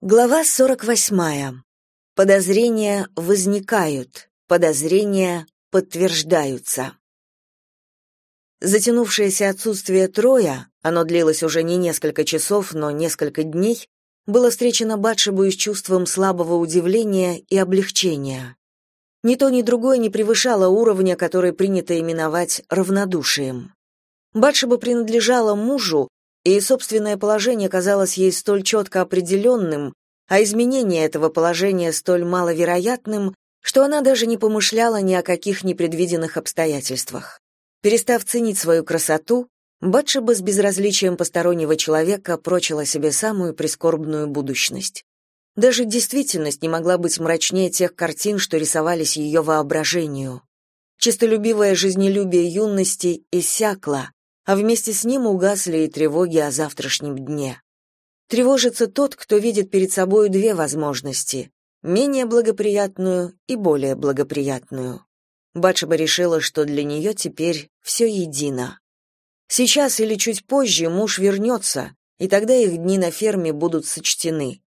Глава 48. Подозрения возникают, подозрения подтверждаются. Затянувшееся отсутствие Троя, оно длилось уже не несколько часов, но несколько дней, было встречено Батшебу с чувством слабого удивления и облегчения. Ни то, ни другое не превышало уровня, который принято именовать равнодушием. Батшеба принадлежала мужу, и собственное положение казалось ей столь четко определенным, а изменение этого положения столь маловероятным, что она даже не помышляла ни о каких непредвиденных обстоятельствах. Перестав ценить свою красоту, Батшеба с безразличием постороннего человека прочила себе самую прискорбную будущность. Даже действительность не могла быть мрачнее тех картин, что рисовались ее воображению. Чистолюбивое жизнелюбие юности иссякло, а вместе с ним угасли и тревоги о завтрашнем дне. Тревожится тот, кто видит перед собой две возможности — менее благоприятную и более благоприятную. Батшеба решила, что для нее теперь все едино. Сейчас или чуть позже муж вернется, и тогда их дни на ферме будут сочтены.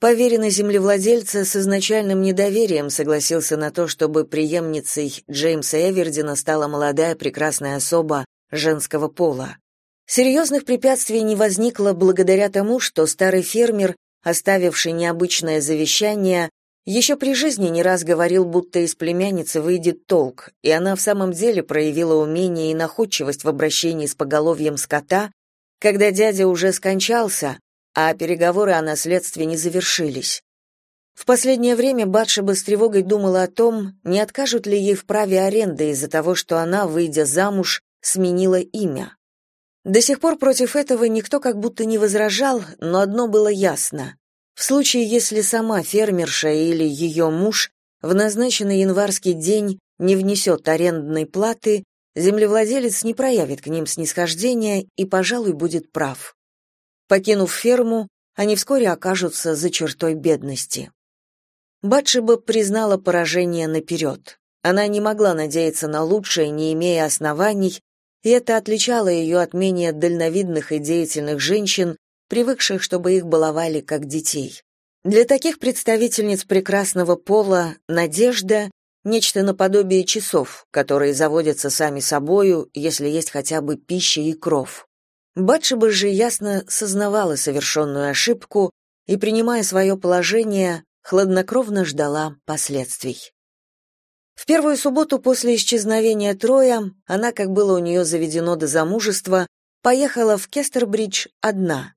Поверенный землевладельца с изначальным недоверием согласился на то, чтобы преемницей Джеймса Эвердина стала молодая прекрасная особа женского пола. Серьезных препятствий не возникло благодаря тому, что старый фермер, оставивший необычное завещание, еще при жизни не раз говорил, будто из племянницы выйдет толк, и она в самом деле проявила умение и находчивость в обращении с поголовьем скота, когда дядя уже скончался, а переговоры о наследстве не завершились. В последнее время Батшеба с тревогой думала о том, не откажут ли ей в праве аренды из-за того, что она, выйдя замуж, сменила имя. До сих пор против этого никто как будто не возражал, но одно было ясно. В случае, если сама фермерша или ее муж в назначенный январский день не внесет арендной платы, землевладелец не проявит к ним снисхождения и, пожалуй, будет прав. Покинув ферму, они вскоре окажутся за чертой бедности. Батшеба признала поражение наперед. Она не могла надеяться на лучшее, не имея оснований, и это отличало ее от менее дальновидных и деятельных женщин, привыкших, чтобы их баловали как детей. Для таких представительниц прекрасного пола надежда — нечто наподобие часов, которые заводятся сами собою, если есть хотя бы пища и кров. Батшеба же ясно сознавала совершенную ошибку и, принимая свое положение, хладнокровно ждала последствий. В первую субботу после исчезновения Троя она, как было у нее заведено до замужества, поехала в Кестербридж одна.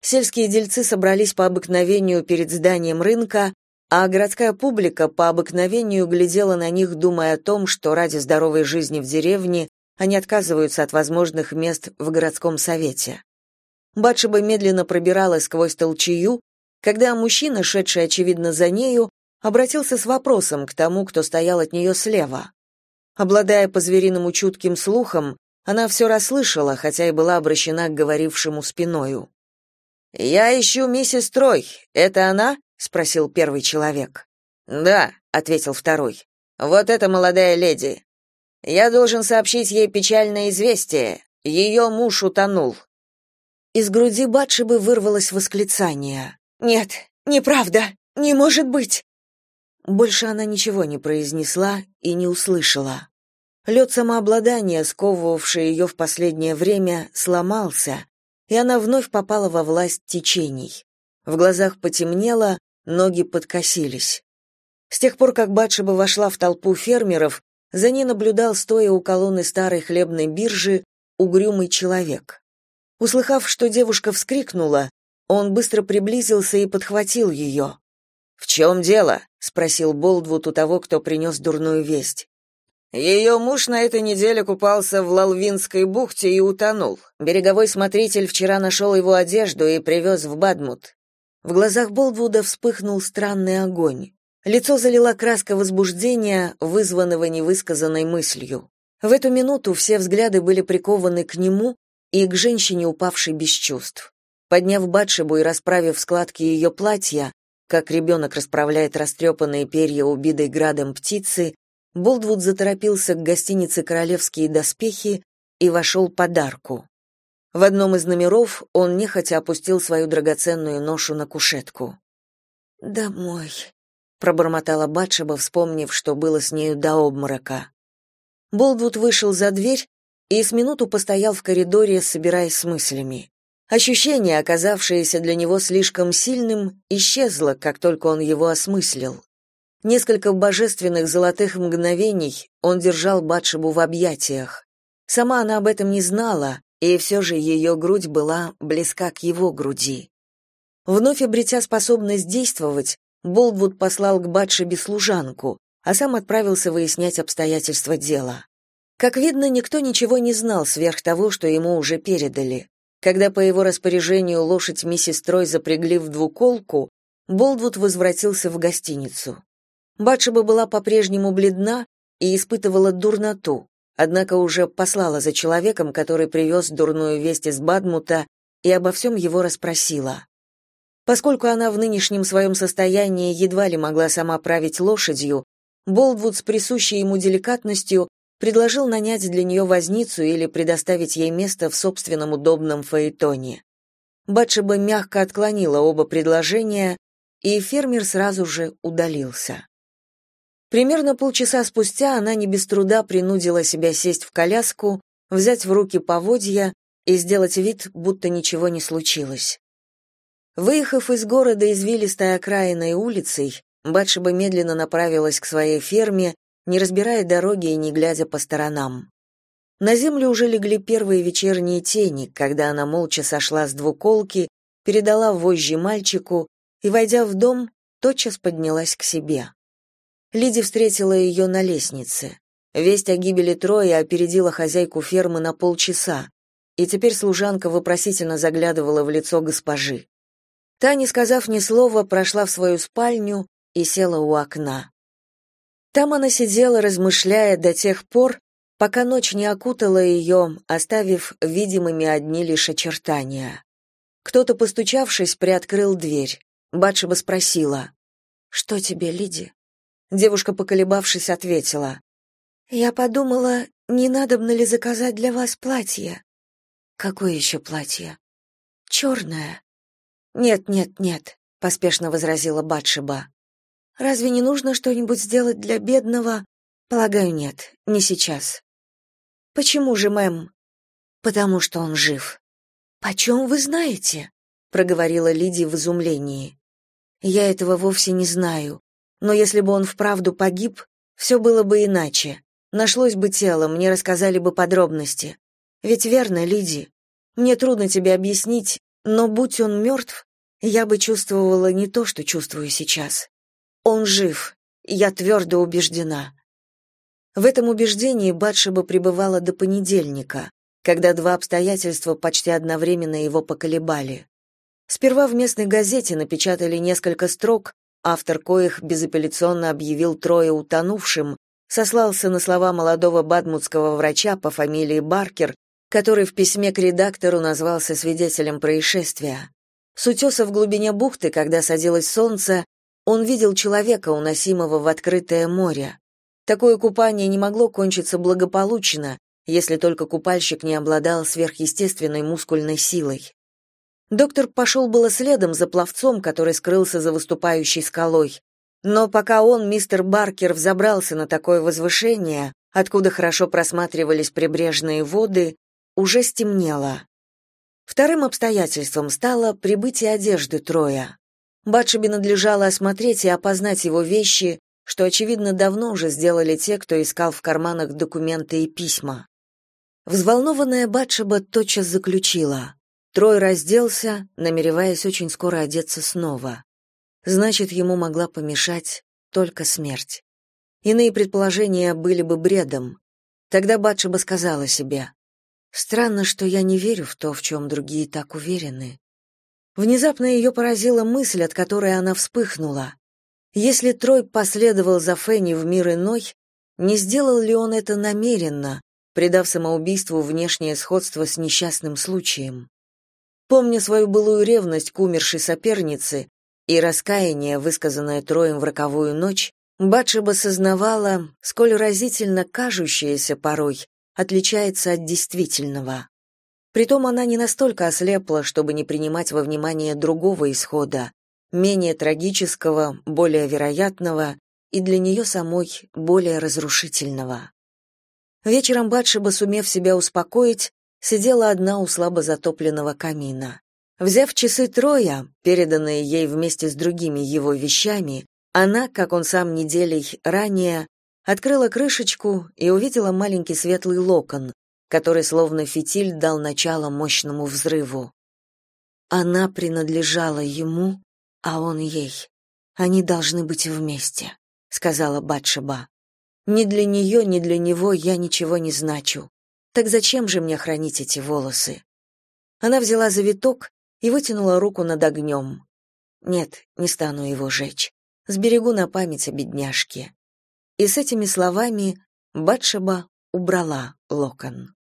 Сельские дельцы собрались по обыкновению перед зданием рынка, а городская публика по обыкновению глядела на них, думая о том, что ради здоровой жизни в деревне они отказываются от возможных мест в городском совете. Батшеба медленно пробиралась сквозь толчею, когда мужчина, шедший, очевидно, за нею, обратился с вопросом к тому, кто стоял от нее слева. Обладая по-звериному чутким слухом, она все расслышала, хотя и была обращена к говорившему спиною. «Я ищу миссис Трой. Это она?» — спросил первый человек. «Да», — ответил второй. «Вот эта молодая леди. Я должен сообщить ей печальное известие. Ее муж утонул». Из груди Батшибы вырвалось восклицание. «Нет, неправда, не может быть!» Больше она ничего не произнесла и не услышала. Лед самообладания, сковывавший ее в последнее время, сломался, и она вновь попала во власть течений. В глазах потемнело, ноги подкосились. С тех пор, как Батшеба вошла в толпу фермеров, за ней наблюдал, стоя у колонны старой хлебной биржи, угрюмый человек. Услыхав, что девушка вскрикнула, он быстро приблизился и подхватил ее. «В чем дело?» — спросил Болдвуд у того, кто принес дурную весть. Ее муж на этой неделе купался в Лалвинской бухте и утонул. Береговой смотритель вчера нашел его одежду и привез в Бадмут. В глазах Болдвуда вспыхнул странный огонь. Лицо залила краска возбуждения, вызванного невысказанной мыслью. В эту минуту все взгляды были прикованы к нему и к женщине, упавшей без чувств. Подняв Батшебу и расправив складки ее платья, как ребенок расправляет растрепанные перья убитой градом птицы, Болдвуд заторопился к гостинице «Королевские доспехи» и вошел под арку. В одном из номеров он нехотя опустил свою драгоценную ношу на кушетку. «Домой», — пробормотала Батшеба, вспомнив, что было с нею до обморока. Болдвуд вышел за дверь и с минуту постоял в коридоре, собираясь с мыслями. Ощущение, оказавшееся для него слишком сильным, исчезло, как только он его осмыслил. Несколько божественных золотых мгновений он держал Батшебу в объятиях. Сама она об этом не знала, и все же ее грудь была близка к его груди. Вновь обретя способность действовать, Болдвуд послал к Батшебе служанку, а сам отправился выяснять обстоятельства дела. Как видно, никто ничего не знал сверх того, что ему уже передали. Когда по его распоряжению лошадь миссис Трой запрягли в двуколку, Болдвуд возвратился в гостиницу. Батшеба была по-прежнему бледна и испытывала дурноту, однако уже послала за человеком, который привез дурную весть из Бадмута и обо всем его расспросила. Поскольку она в нынешнем своем состоянии едва ли могла сама править лошадью, Болдвуд с присущей ему деликатностью предложил нанять для нее возницу или предоставить ей место в собственном удобном фаэтоне. Батшеба мягко отклонила оба предложения, и фермер сразу же удалился. Примерно полчаса спустя она не без труда принудила себя сесть в коляску, взять в руки поводья и сделать вид, будто ничего не случилось. Выехав из города извилистой окраиной улицей, Батшеба медленно направилась к своей ферме, не разбирая дороги и не глядя по сторонам. На землю уже легли первые вечерние тени, когда она молча сошла с двуколки, передала вожжи мальчику и, войдя в дом, тотчас поднялась к себе. Лиди встретила ее на лестнице. Весть о гибели Троя опередила хозяйку фермы на полчаса, и теперь служанка вопросительно заглядывала в лицо госпожи. Та, не сказав ни слова, прошла в свою спальню и села у окна. Там она сидела, размышляя до тех пор, пока ночь не окутала ее, оставив видимыми одни лишь очертания. Кто-то, постучавшись, приоткрыл дверь. Батшеба спросила, «Что тебе, Лиди?» Девушка, поколебавшись, ответила, «Я подумала, не надобно ли заказать для вас платье?» «Какое еще платье?» «Черное». «Нет, нет, нет», — поспешно возразила Батшеба. Разве не нужно что-нибудь сделать для бедного? Полагаю, нет, не сейчас. Почему же, мэм? Потому что он жив. Почем вы знаете? проговорила Лидия в изумлении. Я этого вовсе не знаю, но если бы он вправду погиб, все было бы иначе. Нашлось бы тело, мне рассказали бы подробности. Ведь верно, Лиди. Мне трудно тебе объяснить, но будь он мертв, я бы чувствовала не то, что чувствую сейчас. Он жив, я твердо убеждена. В этом убеждении Батшеба пребывала до понедельника, когда два обстоятельства почти одновременно его поколебали. Сперва в местной газете напечатали несколько строк, автор коих безапелляционно объявил Трое утонувшим, сослался на слова молодого бадмутского врача по фамилии Баркер, который в письме к редактору назвался свидетелем происшествия. С утеса в глубине бухты, когда садилось солнце, он видел человека, уносимого в открытое море. Такое купание не могло кончиться благополучно, если только купальщик не обладал сверхъестественной мускульной силой. Доктор пошел было следом за пловцом, который скрылся за выступающей скалой. Но пока он, мистер Баркер, взобрался на такое возвышение, откуда хорошо просматривались прибрежные воды, уже стемнело. Вторым обстоятельством стало прибытие одежды Троя. Батшебе надлежало осмотреть и опознать его вещи, что, очевидно, давно уже сделали те, кто искал в карманах документы и письма. Взволнованная Батшеба тотчас заключила. Трой разделся, намереваясь очень скоро одеться снова. Значит, ему могла помешать только смерть. Иные предположения были бы бредом. Тогда Батшеба сказала себе, «Странно, что я не верю в то, в чем другие так уверены. Внезапно ее поразила мысль, от которой она вспыхнула. Если Трой последовал за Фенни в мир иной, не сделал ли он это намеренно, придав самоубийству внешнее сходство с несчастным случаем? Помня свою былую ревность к умершей сопернице и раскаяние, высказанное Троем в роковую ночь, Батшеба сознавала, сколь разительно кажущееся порой отличается от действительного. Притом она не настолько ослепла, чтобы не принимать во внимание другого исхода, менее трагического, более вероятного и для нее самой более разрушительного. Вечером Батшеба, сумев себя успокоить, сидела одна у слабо затопленного камина. Взяв часы Троя, переданные ей вместе с другими его вещами, она, как он сам неделей ранее, открыла крышечку и увидела маленький светлый локон, который словно фитиль дал начало мощному взрыву. Она принадлежала ему, а он ей. Они должны быть вместе, сказала Батшеба. Ни для нее, ни для него я ничего не значу. Так зачем же мне хранить эти волосы? Она взяла завиток и вытянула руку над огнем. Нет, не стану его жечь. Сберегу на память о бедняжке. И с этими словами Батшеба убрала локон.